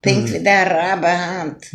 Tem mm. vi, det är.